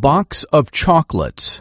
box of chocolates.